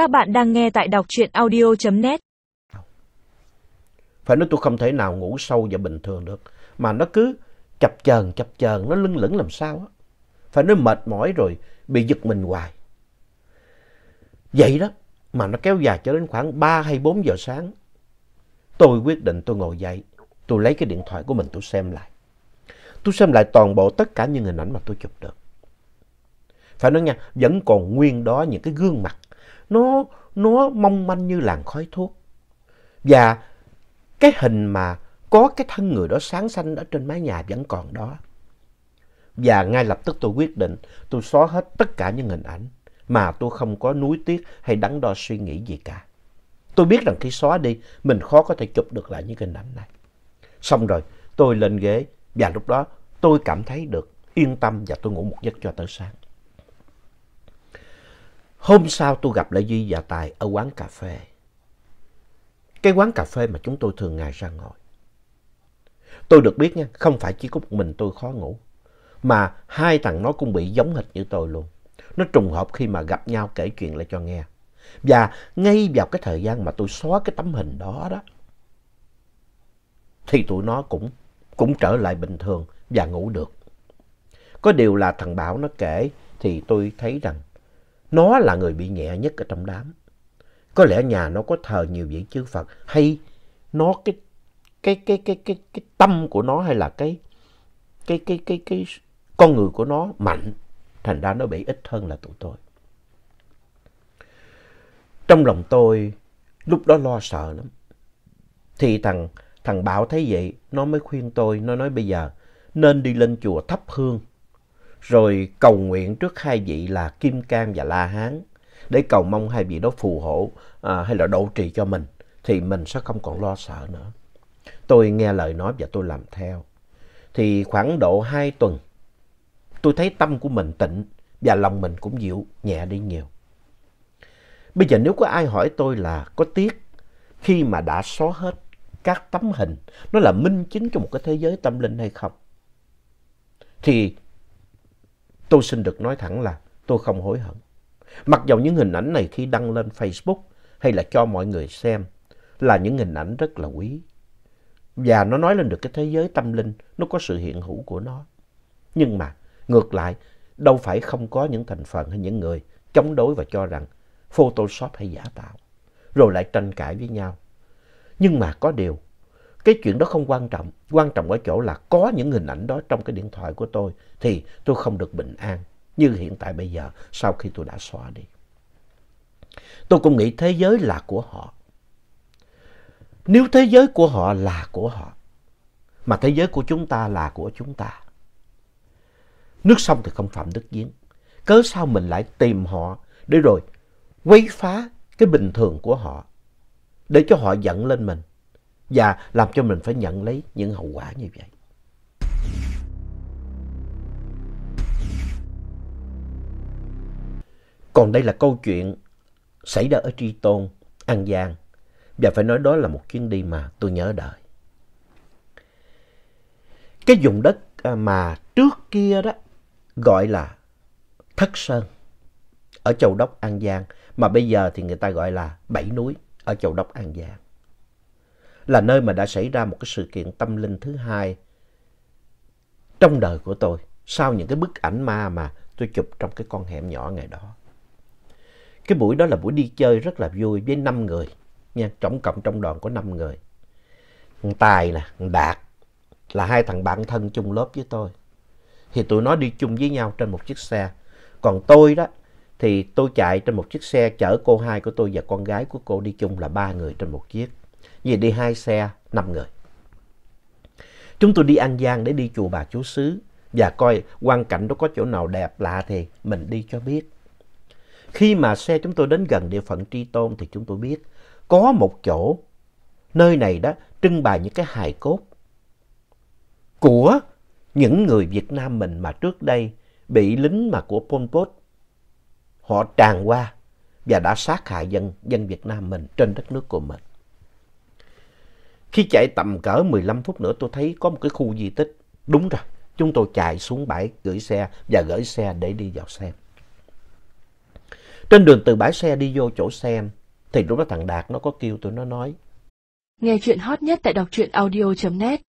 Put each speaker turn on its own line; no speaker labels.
Các bạn đang nghe tại đọc truyện audio.net.
Phải nói tôi không thể nào ngủ sâu và bình thường được. Mà nó cứ chập chờn chập chờn, nó lưng lửng làm sao á. Phải nói mệt mỏi rồi bị giật mình hoài. Vậy đó, mà nó kéo dài cho đến khoảng 3 hay 4 giờ sáng. Tôi quyết định tôi ngồi dậy, tôi lấy cái điện thoại của mình tôi xem lại. Tôi xem lại toàn bộ tất cả những hình ảnh mà tôi chụp được. Phải nói nha, vẫn còn nguyên đó những cái gương mặt. Nó, nó mong manh như làn khói thuốc. Và cái hình mà có cái thân người đó sáng xanh ở trên mái nhà vẫn còn đó. Và ngay lập tức tôi quyết định tôi xóa hết tất cả những hình ảnh mà tôi không có nuối tiếc hay đắn đo suy nghĩ gì cả. Tôi biết rằng khi xóa đi, mình khó có thể chụp được lại những hình ảnh này. Xong rồi, tôi lên ghế và lúc đó tôi cảm thấy được yên tâm và tôi ngủ một giấc cho tới sáng. Hôm sau tôi gặp lại Duy và Tài ở quán cà phê. Cái quán cà phê mà chúng tôi thường ngày ra ngồi. Tôi được biết nha, không phải chỉ có một mình tôi khó ngủ, mà hai thằng nó cũng bị giống hệt như tôi luôn. Nó trùng hợp khi mà gặp nhau kể chuyện lại cho nghe. Và ngay vào cái thời gian mà tôi xóa cái tấm hình đó đó, thì tụi nó cũng, cũng trở lại bình thường và ngủ được. Có điều là thằng Bảo nó kể thì tôi thấy rằng nó là người bị nhẹ nhất ở trong đám. Có lẽ nhà nó có thờ nhiều vị chư Phật, hay nó cái cái cái cái cái cái tâm của nó hay là cái cái cái cái cái con người của nó mạnh, thành ra nó bị ít hơn là tụi tôi. Trong lòng tôi, lúc đó lo sợ lắm. Thì thằng thằng Bảo thấy vậy, nó mới khuyên tôi, nó nói bây giờ nên đi lên chùa thắp hương rồi cầu nguyện trước hai vị là Kim Cang và La Hán để cầu mong hai vị đó phù hộ à, hay là độ trì cho mình thì mình sẽ không còn lo sợ nữa. Tôi nghe lời nói và tôi làm theo. Thì khoảng độ hai tuần tôi thấy tâm của mình tịnh và lòng mình cũng dịu nhẹ đi nhiều. Bây giờ nếu có ai hỏi tôi là có tiếc khi mà đã xóa hết các tấm hình, nó là minh chứng cho một cái thế giới tâm linh hay không? Thì tôi xin được nói thẳng là tôi không hối hận. Mặc dầu những hình ảnh này khi đăng lên Facebook hay là cho mọi người xem là những hình ảnh rất là quý. Và nó nói lên được cái thế giới tâm linh, nó có sự hiện hữu của nó. Nhưng mà ngược lại, đâu phải không có những thành phần hay những người chống đối và cho rằng Photoshop hay giả tạo. Rồi lại tranh cãi với nhau. Nhưng mà có điều, cái chuyện đó không quan trọng. Quan trọng ở chỗ là có những hình ảnh đó trong cái điện thoại của tôi thì tôi không được bình an như hiện tại bây giờ sau khi tôi đã xóa đi. Tôi cũng nghĩ thế giới là của họ. Nếu thế giới của họ là của họ, mà thế giới của chúng ta là của chúng ta. Nước sông thì không phạm nước giếng. Cớ sao mình lại tìm họ để rồi quấy phá cái bình thường của họ để cho họ giận lên mình và làm cho mình phải nhận lấy những hậu quả như vậy. Còn đây là câu chuyện xảy ra ở Tri Tôn, An Giang. Và phải nói đó là một chuyến đi mà tôi nhớ đời. Cái vùng đất à, mà trước kia đó gọi là Thất Sơn ở Châu Đốc An Giang mà bây giờ thì người ta gọi là Bảy Núi ở Châu Đốc An Giang. Là nơi mà đã xảy ra một cái sự kiện tâm linh thứ hai trong đời của tôi sau những cái bức ảnh ma mà tôi chụp trong cái con hẻm nhỏ ngày đó. Cái buổi đó là buổi đi chơi rất là vui với năm người. Nha, tổng cộng trong đoàn có năm người. Thằng Tài nè, thằng Đạt là hai thằng bạn thân chung lớp với tôi. Thì tụi nó đi chung với nhau trên một chiếc xe. Còn tôi đó thì tôi chạy trên một chiếc xe chở cô hai của tôi và con gái của cô đi chung là ba người trên một chiếc. Vì đi hai xe, năm người. Chúng tôi đi An Giang để đi chùa Bà Chúa Xứ và coi quan cảnh đó có chỗ nào đẹp lạ thì mình đi cho biết. Khi mà xe chúng tôi đến gần địa phận Tri Tôn thì chúng tôi biết có một chỗ nơi này đó trưng bày những cái hài cốt của những người Việt Nam mình mà trước đây bị lính mà của Pol Pot họ tràn qua và đã sát hại dân, dân Việt Nam mình trên đất nước của mình. Khi chạy tầm cỡ 15 phút nữa tôi thấy có một cái khu di tích. Đúng rồi, chúng tôi chạy xuống bãi gửi xe và gửi xe để đi vào xem. Trên đường từ bãi xe đi vô chỗ xem, thì lúc đó thằng Đạt nó có kêu tôi nó nói.
Nghe chuyện hot nhất tại đọc truyện audio.net